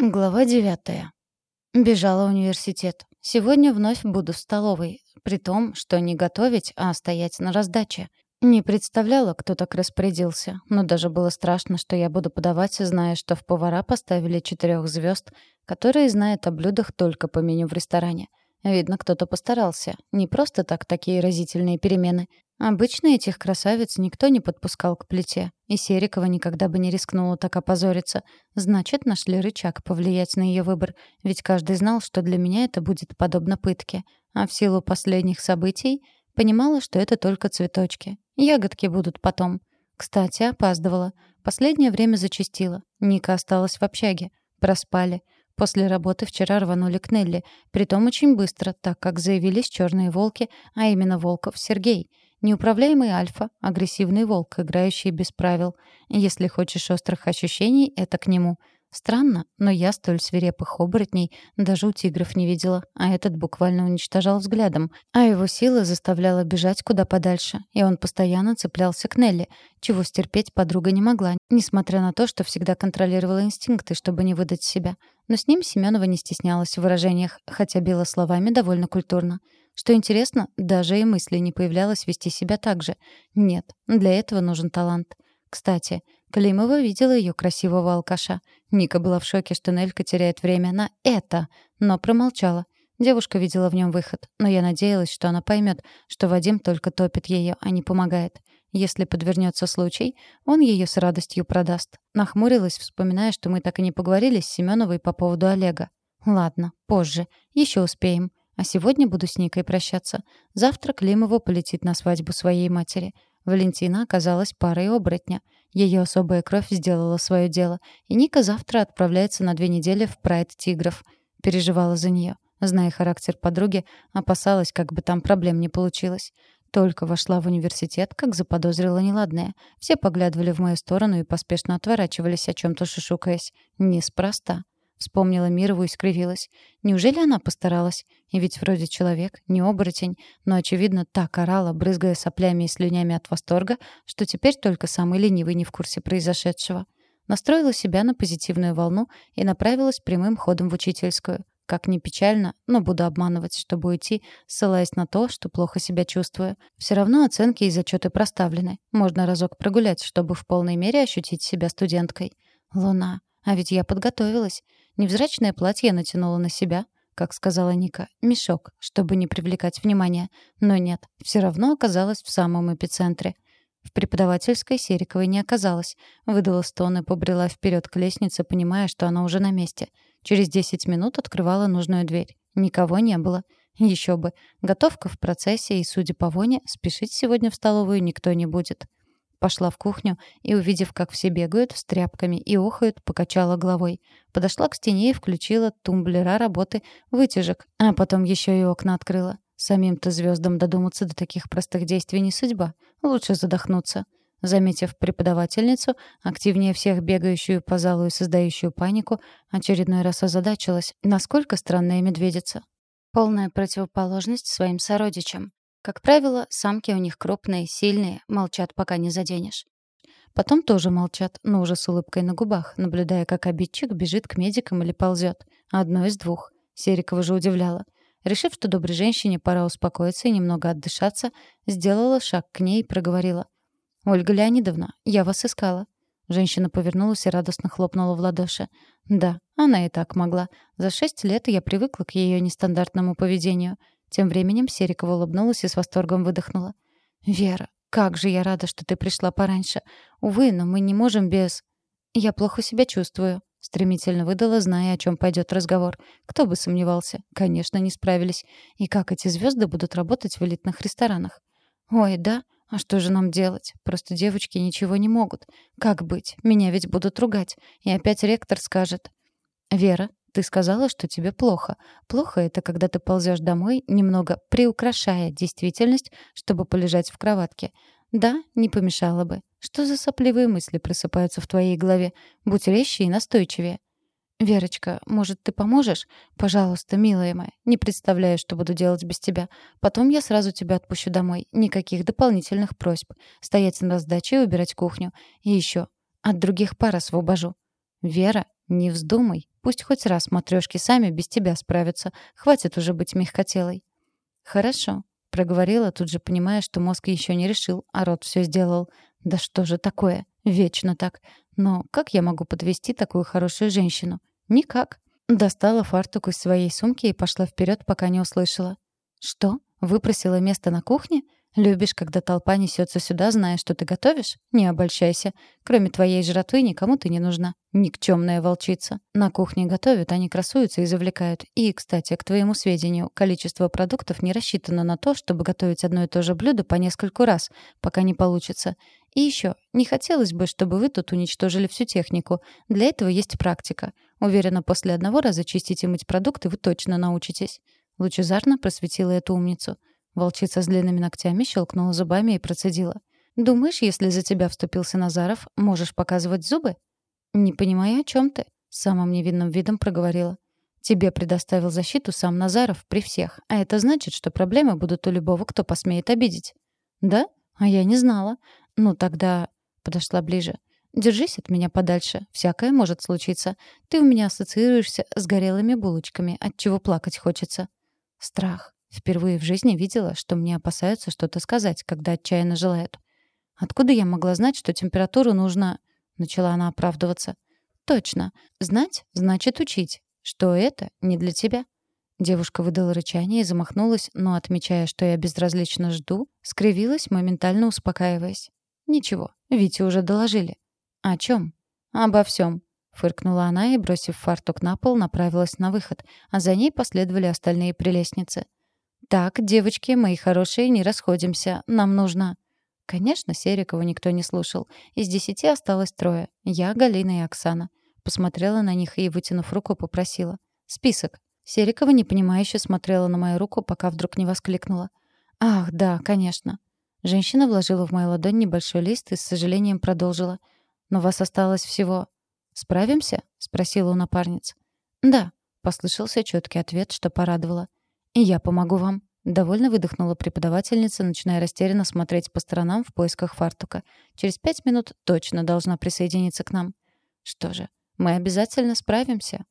Глава девятая. Бежала в университет. Сегодня вновь буду в столовой, при том, что не готовить, а стоять на раздаче. Не представляла, кто так распорядился, но даже было страшно, что я буду подавать, зная, что в повара поставили четырех звезд, которые знают о блюдах только по меню в ресторане. Видно, кто-то постарался. Не просто так такие разительные перемены. Обычно этих красавиц никто не подпускал к плите, и Серикова никогда бы не рискнула так опозориться. Значит, нашли рычаг повлиять на ее выбор, ведь каждый знал, что для меня это будет подобно пытке. А в силу последних событий понимала, что это только цветочки. Ягодки будут потом. Кстати, опаздывала. Последнее время зачастила. Ника осталась в общаге. Проспали. После работы вчера рванули к Нелли, притом очень быстро, так как заявились черные волки, а именно Волков Сергей — Неуправляемый альфа — агрессивный волк, играющий без правил. Если хочешь острых ощущений, это к нему. Странно, но я столь свирепых оборотней даже у тигров не видела, а этот буквально уничтожал взглядом, а его сила заставляла бежать куда подальше, и он постоянно цеплялся к Нелли, чего стерпеть подруга не могла, несмотря на то, что всегда контролировала инстинкты, чтобы не выдать себя. Но с ним Семенова не стеснялась в выражениях, хотя била словами довольно культурно. Что интересно, даже и мысли не появлялось вести себя так же. Нет, для этого нужен талант. Кстати, Климова видела ее красивого алкаша. Ника была в шоке, что Нелька теряет время на это, но промолчала. Девушка видела в нем выход, но я надеялась, что она поймет, что Вадим только топит ее, а не помогает. Если подвернется случай, он ее с радостью продаст. Нахмурилась, вспоминая, что мы так и не поговорили с Семеновой по поводу Олега. Ладно, позже. Еще успеем. А сегодня буду с Никой прощаться. Завтра Климова полетит на свадьбу своей матери. Валентина оказалась парой оборотня. Ее особая кровь сделала свое дело, и Ника завтра отправляется на две недели в прайд тигров. Переживала за нее. Зная характер подруги, опасалась, как бы там проблем не получилось. Только вошла в университет, как заподозрила неладное. Все поглядывали в мою сторону и поспешно отворачивались, о чем-то шушукаясь. Неспроста. Вспомнила Мирову и скривилась. Неужели она постаралась? И ведь вроде человек, не оборотень, но, очевидно, так орала, брызгая соплями и слюнями от восторга, что теперь только самый ленивый не в курсе произошедшего. Настроила себя на позитивную волну и направилась прямым ходом в учительскую. Как ни печально, но буду обманывать, чтобы уйти, ссылаясь на то, что плохо себя чувствую. Все равно оценки и зачеты проставлены. Можно разок прогулять, чтобы в полной мере ощутить себя студенткой. Луна. А ведь я подготовилась. Невзрачное платье натянула на себя, как сказала Ника, мешок, чтобы не привлекать внимания. Но нет, все равно оказалась в самом эпицентре. В преподавательской Сериковой не оказалось. Выдала стон и побрела вперед к лестнице, понимая, что она уже на месте. Через 10 минут открывала нужную дверь. Никого не было. Еще бы. Готовка в процессе, и, судя по воне, спешить сегодня в столовую никто не будет. Пошла в кухню и, увидев, как все бегают с тряпками и охают, покачала головой. Подошла к стене и включила тумблера работы вытяжек, а потом еще и окна открыла. Самим-то звездам додуматься до таких простых действий не судьба. Лучше задохнуться. Заметив преподавательницу, активнее всех бегающую по залу и создающую панику, очередной раз озадачилась, насколько странная медведица. Полная противоположность своим сородичам. Как правило, самки у них крупные, сильные, молчат, пока не заденешь. Потом тоже молчат, но уже с улыбкой на губах, наблюдая, как обидчик бежит к медикам или ползет. Одно из двух. Серикова же удивляла. Решив, что доброй женщине пора успокоиться и немного отдышаться, сделала шаг к ней и проговорила. «Ольга Леонидовна, я вас искала». Женщина повернулась и радостно хлопнула в ладоши. «Да, она и так могла. За шесть лет я привыкла к ее нестандартному поведению. Тем временем Серикова улыбнулась и с восторгом выдохнула. «Вера, как же я рада, что ты пришла пораньше. Увы, но мы не можем без...» «Я плохо себя чувствую», — стремительно выдала, зная, о чем пойдет разговор. Кто бы сомневался. Конечно, не справились. И как эти звезды будут работать в элитных ресторанах? «Ой, да? А что же нам делать? Просто девочки ничего не могут. Как быть? Меня ведь будут ругать. И опять ректор скажет...» «Вера, ты сказала, что тебе плохо. Плохо — это когда ты ползешь домой, немного приукрашая действительность, чтобы полежать в кроватке. Да, не помешало бы. Что за сопливые мысли просыпаются в твоей голове? Будь резче и настойчивее. «Верочка, может, ты поможешь? Пожалуйста, милая моя. Не представляю, что буду делать без тебя. Потом я сразу тебя отпущу домой. Никаких дополнительных просьб. Стоять на раздаче и убирать кухню. И еще. От других пар освобожу». «Вера, не вздумай. Пусть хоть раз матрешки сами без тебя справятся. Хватит уже быть мягкотелой». «Хорошо», — проговорила, тут же понимая, что мозг еще не решил, а рот все сделал. «Да что же такое? Вечно так. Но как я могу подвести такую хорошую женщину? Никак». Достала фартук из своей сумки и пошла вперед, пока не услышала. «Что? Выпросила место на кухне? Любишь, когда толпа несется сюда, зная, что ты готовишь? Не обольщайся. Кроме твоей жратвы никому ты не нужна. Никчемная волчица. На кухне готовят, они красуются и завлекают. И, кстати, к твоему сведению, количество продуктов не рассчитано на то, чтобы готовить одно и то же блюдо по нескольку раз, пока не получится. И еще, не хотелось бы, чтобы вы тут уничтожили всю технику. Для этого есть практика. Уверена, после одного раза чистить и мыть продукты вы точно научитесь. Лучезарно просветила эту умницу. Волчица с длинными ногтями щелкнула зубами и процедила. «Думаешь, если за тебя вступился Назаров, можешь показывать зубы?» «Не понимаю, о чем ты», — самым невинным видом проговорила. «Тебе предоставил защиту сам Назаров при всех, а это значит, что проблемы будут у любого, кто посмеет обидеть». «Да? А я не знала. Ну, тогда...» — подошла ближе. «Держись от меня подальше. Всякое может случиться. Ты у меня ассоциируешься с горелыми булочками, от чего плакать хочется». Страх. Впервые в жизни видела, что мне опасаются что-то сказать, когда отчаянно желают. Откуда я могла знать, что температуру нужно... Начала она оправдываться. Точно. Знать значит учить. Что это не для тебя. Девушка выдала рычание и замахнулась, но, отмечая, что я безразлично жду, скривилась, моментально успокаиваясь. «Ничего, Вите уже доложили». «О чем?» «Обо всем. Фыркнула она и, бросив фартук на пол, направилась на выход, а за ней последовали остальные прелестницы. «Так, девочки, мои хорошие, не расходимся. Нам нужно...» Конечно, Серикова никто не слушал. Из десяти осталось трое. Я, Галина и Оксана. Посмотрела на них и, вытянув руку, попросила. «Список». Серикова непонимающе смотрела на мою руку, пока вдруг не воскликнула. «Ах, да, конечно». Женщина вложила в мою ладонь небольшой лист и с сожалением продолжила. «Но вас осталось всего...» «Справимся?» — спросила у напарниц. «Да», — послышался четкий ответ, что порадовало. «И я помогу вам». Довольно выдохнула преподавательница, начиная растерянно смотреть по сторонам в поисках фартука. «Через пять минут точно должна присоединиться к нам». «Что же, мы обязательно справимся».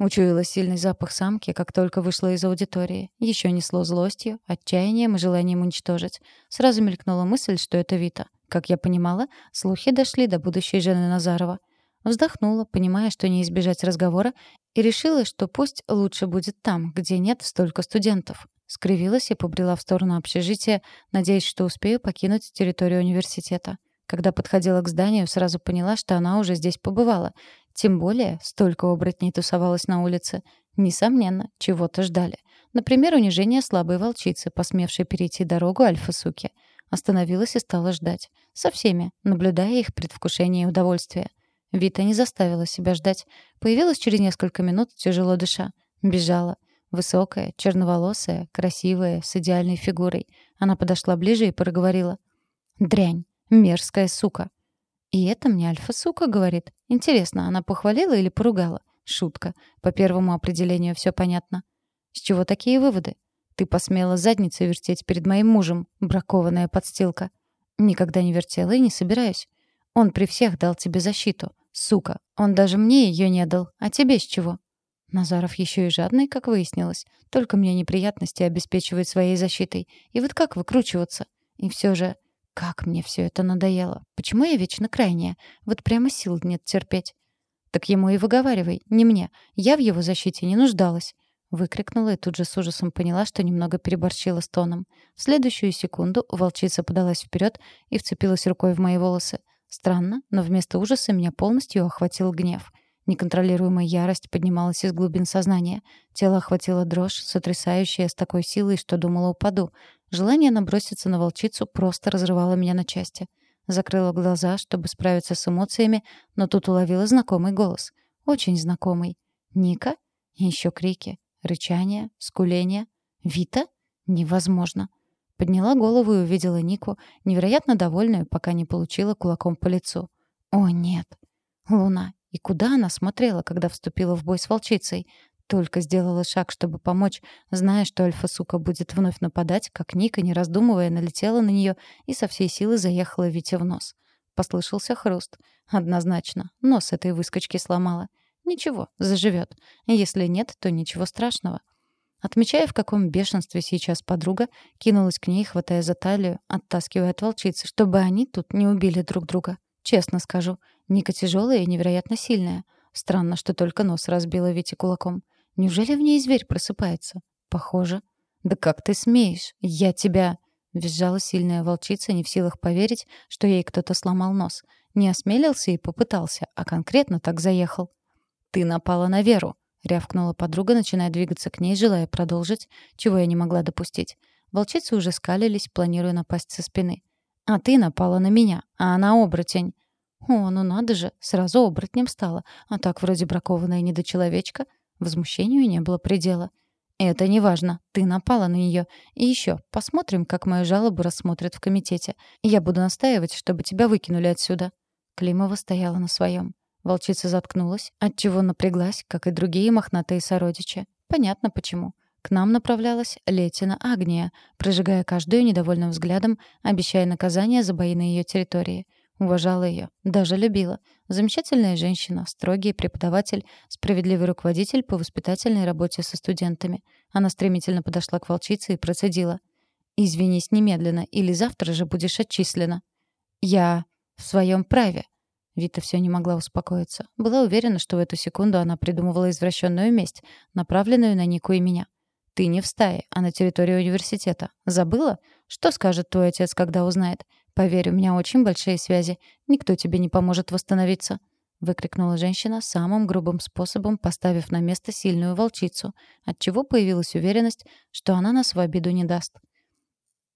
Учуяла сильный запах самки, как только вышла из аудитории. Еще несло злостью, отчаянием и желанием уничтожить. Сразу мелькнула мысль, что это Вита. Как я понимала, слухи дошли до будущей жены Назарова. Вздохнула, понимая, что не избежать разговора, и решила, что пусть лучше будет там, где нет столько студентов. Скривилась и побрела в сторону общежития, надеясь, что успею покинуть территорию университета. Когда подходила к зданию, сразу поняла, что она уже здесь побывала. Тем более, столько оборотней тусовалось на улице. Несомненно, чего-то ждали. Например, унижение слабой волчицы, посмевшей перейти дорогу альфа-суки. Остановилась и стала ждать. Со всеми, наблюдая их предвкушение и удовольствие. Вита не заставила себя ждать. Появилась через несколько минут, тяжело дыша. Бежала. Высокая, черноволосая, красивая, с идеальной фигурой. Она подошла ближе и проговорила. «Дрянь. Мерзкая сука». И это мне альфа-сука говорит. Интересно, она похвалила или поругала? Шутка. По первому определению все понятно. С чего такие выводы? Ты посмела задницу вертеть перед моим мужем, бракованная подстилка. Никогда не вертела и не собираюсь. Он при всех дал тебе защиту. Сука, он даже мне ее не дал. А тебе с чего? Назаров еще и жадный, как выяснилось. Только мне неприятности обеспечивает своей защитой. И вот как выкручиваться? И все же, как мне все это надоело. Почему я вечно крайняя? Вот прямо сил нет терпеть. Так ему и выговаривай, не мне. Я в его защите не нуждалась. Выкрикнула и тут же с ужасом поняла, что немного переборщила с тоном. В следующую секунду волчица подалась вперед и вцепилась рукой в мои волосы. Странно, но вместо ужаса меня полностью охватил гнев. Неконтролируемая ярость поднималась из глубин сознания. Тело охватило дрожь, сотрясающая с такой силой, что думала упаду. Желание наброситься на волчицу просто разрывало меня на части. Закрыла глаза, чтобы справиться с эмоциями, но тут уловила знакомый голос. Очень знакомый. «Ника?» Еще крики. Рычание, скуление. Вита? Невозможно. Подняла голову и увидела Нику, невероятно довольную, пока не получила кулаком по лицу. О, нет. Луна. И куда она смотрела, когда вступила в бой с волчицей? Только сделала шаг, чтобы помочь, зная, что альфа-сука будет вновь нападать, как Ника, не раздумывая, налетела на нее и со всей силы заехала Вите в нос. Послышался хруст. Однозначно. Нос этой выскочки сломала. Ничего, заживет. Если нет, то ничего страшного. Отмечая, в каком бешенстве сейчас подруга, кинулась к ней, хватая за талию, оттаскивая от волчицы, чтобы они тут не убили друг друга. Честно скажу, Ника тяжелая и невероятно сильная. Странно, что только нос разбила Вите кулаком. Неужели в ней зверь просыпается? Похоже. «Да как ты смеешь? Я тебя...» Визжала сильная волчица, не в силах поверить, что ей кто-то сломал нос. Не осмелился и попытался, а конкретно так заехал. «Ты напала на Веру», — рявкнула подруга, начиная двигаться к ней, желая продолжить, чего я не могла допустить. Волчицы уже скалились, планируя напасть со спины. «А ты напала на меня, а она оборотень». «О, ну надо же, сразу оборотнем стала, а так вроде бракованная недочеловечка». Возмущению не было предела. «Это не важно. Ты напала на нее. И еще, посмотрим, как мою жалобу рассмотрят в комитете. Я буду настаивать, чтобы тебя выкинули отсюда». Климова стояла на своем. Волчица заткнулась, отчего напряглась, как и другие мохнатые сородичи. Понятно почему. К нам направлялась Летина Агния, прожигая каждую недовольным взглядом, обещая наказание за бои на ее территории. Уважала ее, даже любила. Замечательная женщина, строгий преподаватель, справедливый руководитель по воспитательной работе со студентами. Она стремительно подошла к волчице и процедила. «Извинись немедленно, или завтра же будешь отчислена». «Я в своем праве», Вита все не могла успокоиться. Была уверена, что в эту секунду она придумывала извращенную месть, направленную на Нику и меня. «Ты не в стае, а на территории университета. Забыла? Что скажет твой отец, когда узнает? Поверь, у меня очень большие связи. Никто тебе не поможет восстановиться». Выкрикнула женщина самым грубым способом, поставив на место сильную волчицу, отчего появилась уверенность, что она нас в обиду не даст.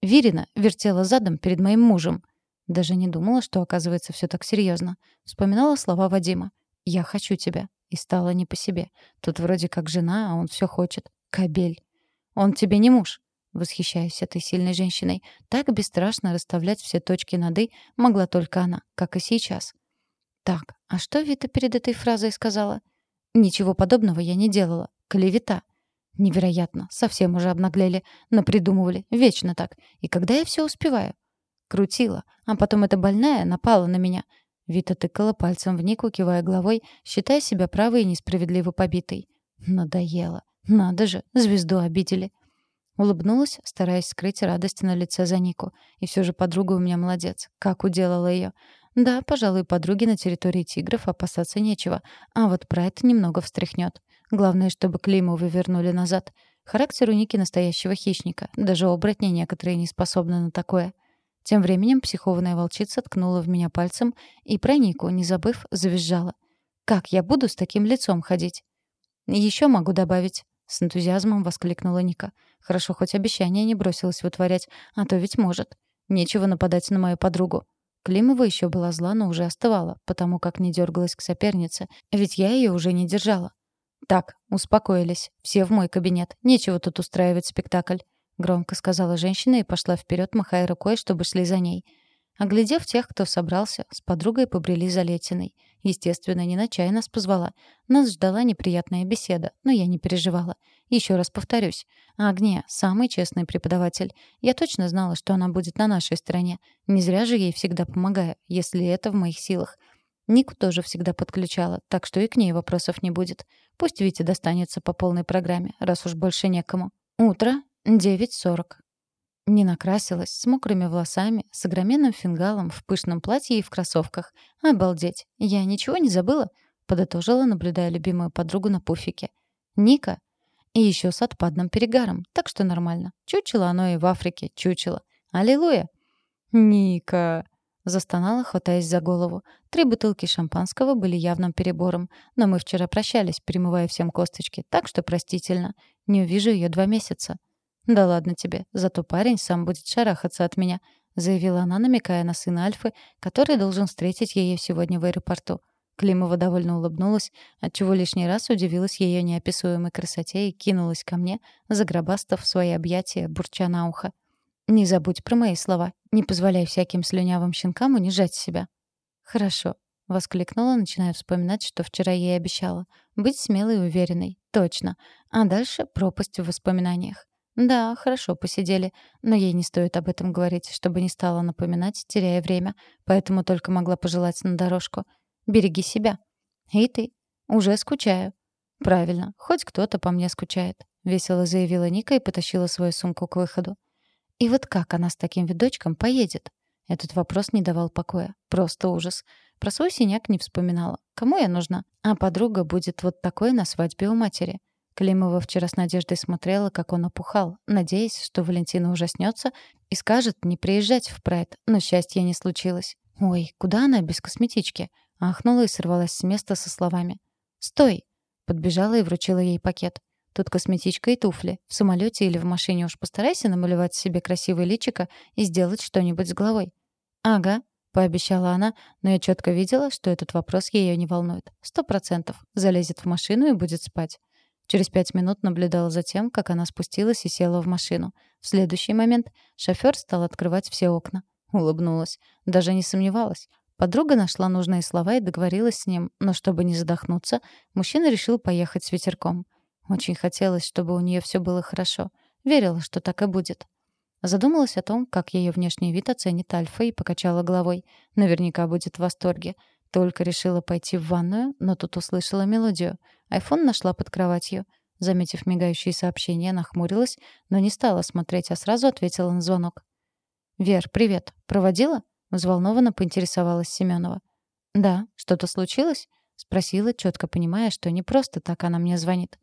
Вирина вертела задом перед моим мужем. Даже не думала, что оказывается все так серьезно. Вспоминала слова Вадима. «Я хочу тебя». И стало не по себе. Тут вроде как жена, а он все хочет. Кобель. «Он тебе не муж». Восхищаюсь этой сильной женщиной. Так бесстрашно расставлять все точки над «и» могла только она, как и сейчас. Так, а что Вита перед этой фразой сказала? Ничего подобного я не делала. Клевета. Невероятно. Совсем уже обнаглели. Напридумывали. Вечно так. И когда я все успеваю? Крутила. А потом эта больная напала на меня. Вита тыкала пальцем в Нику, кивая головой, считая себя правой и несправедливо побитой. Надоело. Надо же, звезду обидели. Улыбнулась, стараясь скрыть радость на лице за Нику. И все же подруга у меня молодец. Как уделала ее. Да, пожалуй, подруге на территории тигров опасаться нечего. А вот Прайд немного встряхнет. Главное, чтобы Климу вывернули назад. Характер у Ники настоящего хищника. Даже оборотни некоторые не способны на такое. Тем временем психованная волчица ткнула в меня пальцем и про Нику, не забыв, завизжала. «Как я буду с таким лицом ходить?» «Еще могу добавить», — с энтузиазмом воскликнула Ника. «Хорошо, хоть обещание не бросилась вытворять, а то ведь может. Нечего нападать на мою подругу». Климова еще была зла, но уже остывала, потому как не дергалась к сопернице, ведь я ее уже не держала. «Так, успокоились. Все в мой кабинет. Нечего тут устраивать спектакль громко сказала женщина и пошла вперед, махая рукой, чтобы шли за ней. Оглядев тех, кто собрался, с подругой побрели за Летиной. Естественно, не на чай нас позвала. Нас ждала неприятная беседа, но я не переживала. Еще раз повторюсь. Агния — самый честный преподаватель. Я точно знала, что она будет на нашей стороне. Не зря же ей всегда помогаю, если это в моих силах. Нику тоже всегда подключала, так что и к ней вопросов не будет. Пусть Вите достанется по полной программе, раз уж больше некому. Утро, 9.40. Не накрасилась, с мокрыми волосами, с огроменным фингалом, в пышном платье и в кроссовках. Обалдеть, я ничего не забыла? Подытожила, наблюдая любимую подругу на пуфике. Ника. И еще с отпадным перегаром, так что нормально. Чучело оно и в Африке, чучело. Аллилуйя. Ника. Застонала, хватаясь за голову. Три бутылки шампанского были явным перебором, но мы вчера прощались, перемывая всем косточки, так что простительно. Не увижу ее два месяца. «Да ладно тебе, зато парень сам будет шарахаться от меня», заявила она, намекая на сына Альфы, который должен встретить ее сегодня в аэропорту. Климова довольно улыбнулась, отчего лишний раз удивилась ее неописуемой красоте и кинулась ко мне, загробастав свои объятия, бурча на ухо. «Не забудь про мои слова. Не позволяй всяким слюнявым щенкам унижать себя». «Хорошо», — воскликнула, начиная вспоминать, что вчера ей обещала. «Быть смелой и уверенной. Точно. А дальше пропасть в воспоминаниях. Да, хорошо посидели, но ей не стоит об этом говорить, чтобы не стала напоминать, теряя время, поэтому только могла пожелать на дорожку. Береги себя. И ты. «Уже скучаю». «Правильно, хоть кто-то по мне скучает», — весело заявила Ника и потащила свою сумку к выходу. «И вот как она с таким видочком поедет?» Этот вопрос не давал покоя. Просто ужас. Про свой синяк не вспоминала. Кому я нужна? А подруга будет вот такой на свадьбе у матери. Климова вчера с надеждой смотрела, как он опухал, надеясь, что Валентина ужаснется и скажет не приезжать в Прайд, но счастья не случилось. «Ой, куда она без косметички?» Ахнула и сорвалась с места со словами. «Стой!» Подбежала и вручила ей пакет. «Тут косметичка и туфли. В самолете или в машине уж постарайся намалевать себе красивое личико и сделать что-нибудь с головой». «Ага», — пообещала она, но я четко видела, что этот вопрос ее не волнует. Сто процентов. Залезет в машину и будет спать. Через пять минут наблюдала за тем, как она спустилась и села в машину. В следующий момент шофер стал открывать все окна. Улыбнулась. Даже не сомневалась. Подруга нашла нужные слова и договорилась с ним, но чтобы не задохнуться, мужчина решил поехать с ветерком. Очень хотелось, чтобы у нее все было хорошо. Верила, что так и будет. Задумалась о том, как ее внешний вид оценит Альфа, и покачала головой. Наверняка будет в восторге. Только решила пойти в ванную, но тут услышала мелодию. Айфон нашла под кроватью. Заметив мигающие сообщения, нахмурилась, но не стала смотреть, а сразу ответила на звонок. «Вер, привет. Проводила?» — взволнованно поинтересовалась Семенова. «Да. Что-то случилось?» — спросила, четко понимая, что не просто так она мне звонит.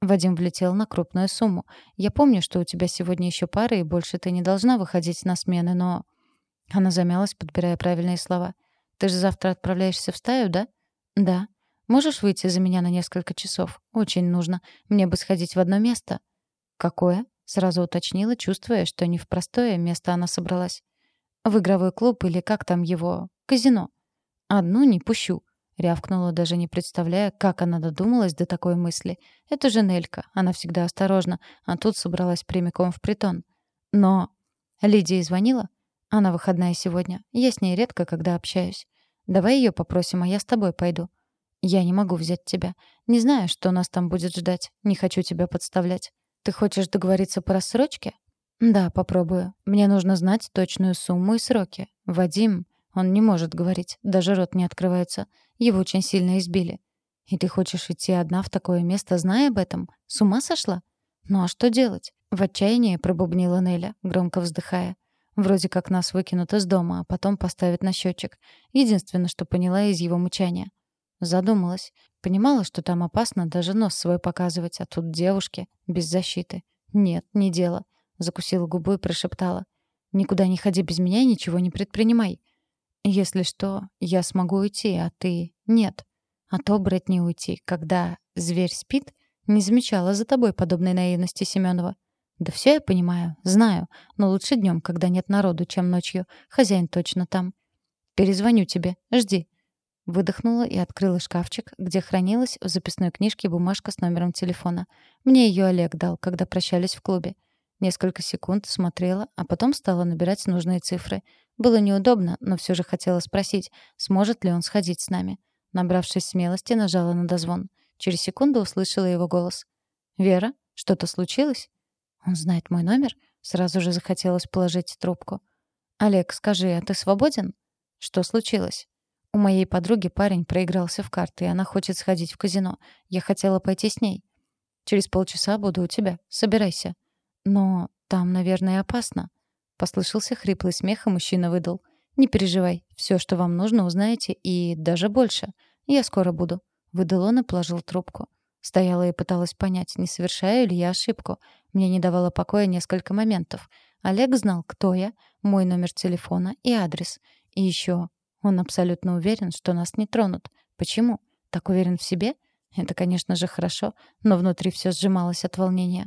Вадим влетел на крупную сумму. «Я помню, что у тебя сегодня еще пара, и больше ты не должна выходить на смены, но...» Она замялась, подбирая правильные слова. «Ты же завтра отправляешься в стаю, да?» «Да. Можешь выйти за меня на несколько часов? Очень нужно. Мне бы сходить в одно место». «Какое?» — сразу уточнила, чувствуя, что не в простое место она собралась. «В игровой клуб или как там его? Казино». «Одну не пущу», Рявкнула, даже не представляя, как она додумалась до такой мысли. Это же Нелька, она всегда осторожна, а тут собралась прямиком в притон. Но... Лидия звонила? Она выходная сегодня. Я с ней редко, когда общаюсь. Давай ее попросим, а я с тобой пойду. Я не могу взять тебя. Не знаю, что нас там будет ждать. Не хочу тебя подставлять. Ты хочешь договориться по рассрочке? Да, попробую. Мне нужно знать точную сумму и сроки. Вадим, он не может говорить, даже рот не открывается. Его очень сильно избили. И ты хочешь идти одна в такое место, зная об этом? С ума сошла? Ну а что делать? В отчаянии пробубнила Неля, громко вздыхая. Вроде как нас выкинут из дома, а потом поставят на счетчик. Единственное, что поняла из его мучания. Задумалась. Понимала, что там опасно даже нос свой показывать, а тут девушки, без защиты. Нет, не дело. Закусила губу и прошептала. «Никуда не ходи без меня ничего не предпринимай. Если что, я смогу уйти, а ты — нет. А то, брать не уйти, когда зверь спит, не замечала за тобой подобной наивности Семенова. Да все я понимаю, знаю, но лучше днем, когда нет народу, чем ночью. Хозяин точно там. Перезвоню тебе, жди. Выдохнула и открыла шкафчик, где хранилась в записной книжке бумажка с номером телефона. Мне ее Олег дал, когда прощались в клубе. Несколько секунд смотрела, а потом стала набирать нужные цифры. Было неудобно, но все же хотела спросить, сможет ли он сходить с нами. Набравшись смелости, нажала на дозвон. Через секунду услышала его голос. «Вера, что-то случилось?» «Он знает мой номер?» Сразу же захотелось положить трубку. «Олег, скажи, а ты свободен?» «Что случилось?» «У моей подруги парень проигрался в карты, и она хочет сходить в казино. Я хотела пойти с ней». «Через полчаса буду у тебя. Собирайся». «Но там, наверное, опасно». Послышался хриплый смех, и мужчина выдал. «Не переживай. Все, что вам нужно, узнаете, и даже больше. Я скоро буду». Выдал он и положил трубку. Стояла и пыталась понять, не совершаю ли я ошибку. Мне не давало покоя несколько моментов. Олег знал, кто я, мой номер телефона и адрес. И еще он абсолютно уверен, что нас не тронут. Почему? Так уверен в себе? Это, конечно же, хорошо, но внутри все сжималось от волнения.